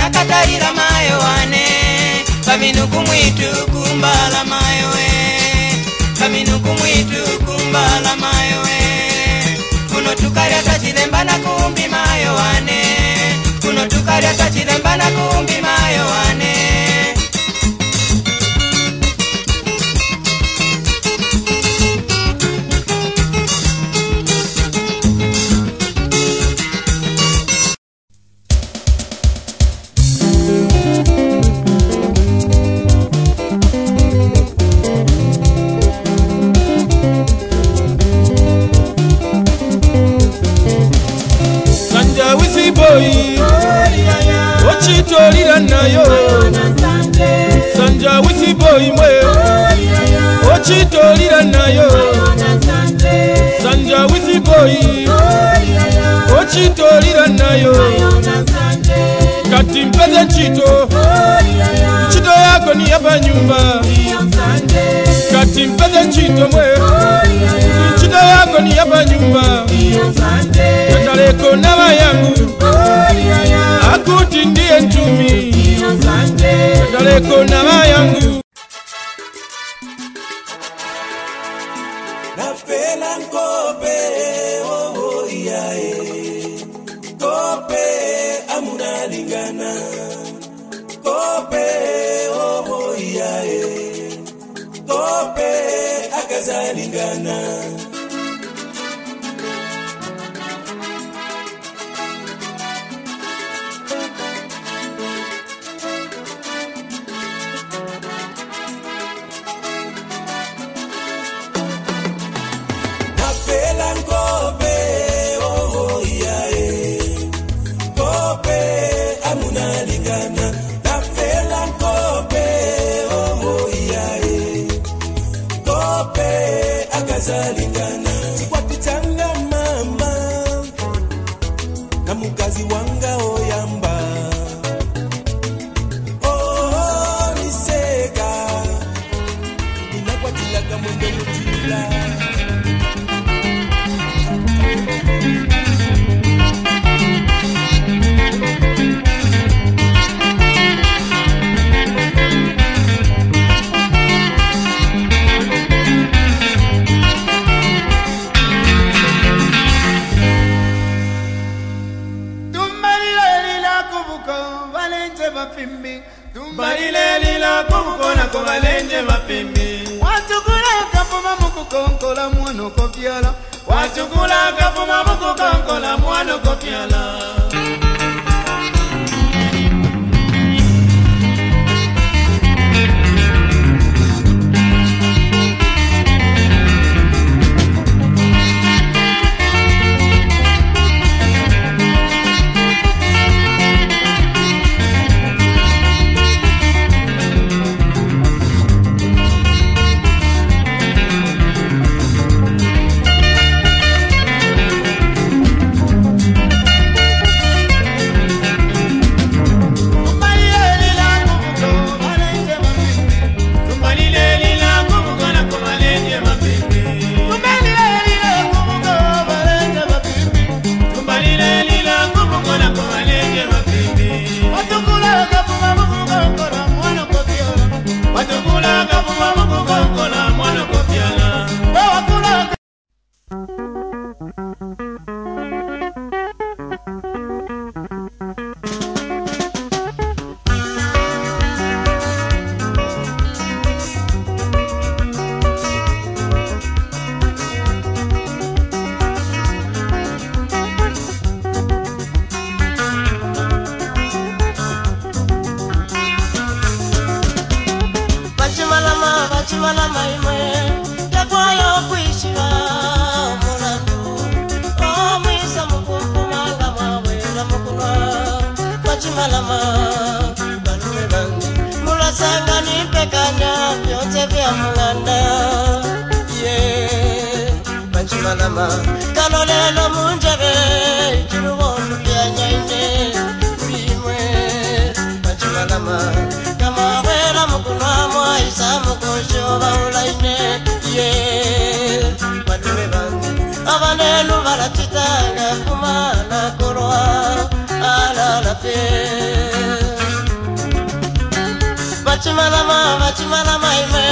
ndakatarira mayo wane pamino kumwitu kumbala mayowe pamino kumwitu kumbala mayowe kuno tukarya twachilembana kumbi mayo wane kuno tukarya twachilembana kumbi gyolira nayo sanja wisibo imwe okitolira nayo sanja wisiboyi okitolira nayo kati mpeze kito kito yako niyabanyumba kati mpeze kito uchumi daleko na mayangu napela kope kope kope na mukazi wanga oyamba oliseka oh, inakwatilaga mwenge mutimila mapimbi watukula akavuma mukukonkola mwana okopyala watukula akavuma mukukonkola mwana okopyala nama kalolelo mundebe chiluvo mutyanyaine mimwe machiva nama kamavera mukunwa mwaisa mukosho vaulaine ye vatuve vangu avanenu varatitanga kumana kurwa alalape vachimanama vachimanama ime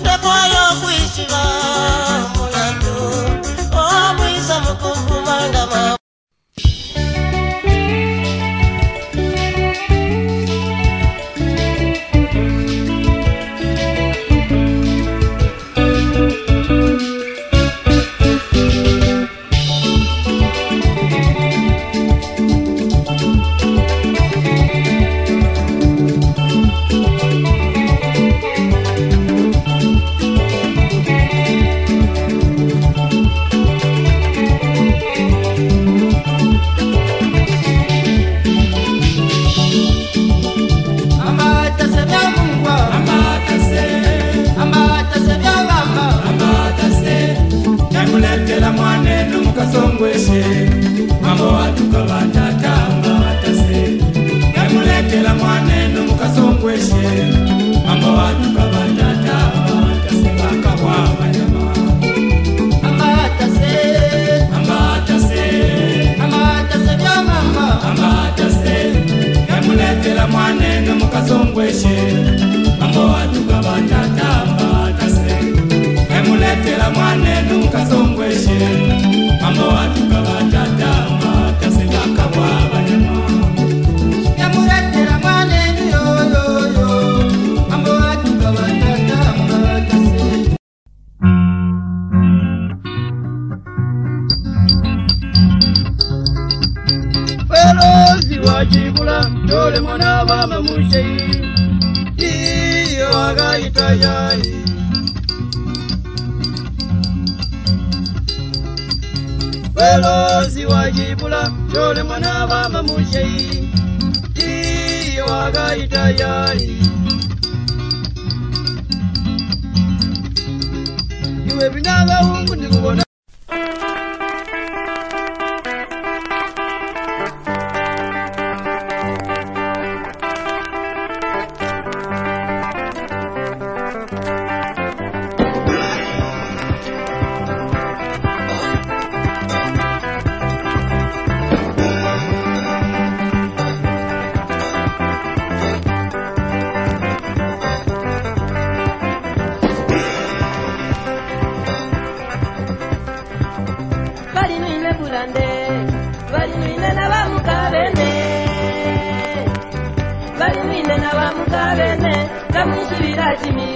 ndepoayo kuisiva babatata mbabatase wakibula tole mwana wama musheyi iyo akaita yai welozi wakibula tole mwana wama musheyi iyo akaita yai iwe vinavaungu ndikubona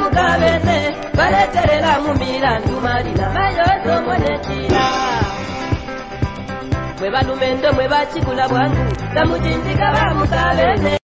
mugabene baleterera mu milandumalina mayozo mwenekira mwe banumendo mwe bacikula bwangu namujinjika ba mugabene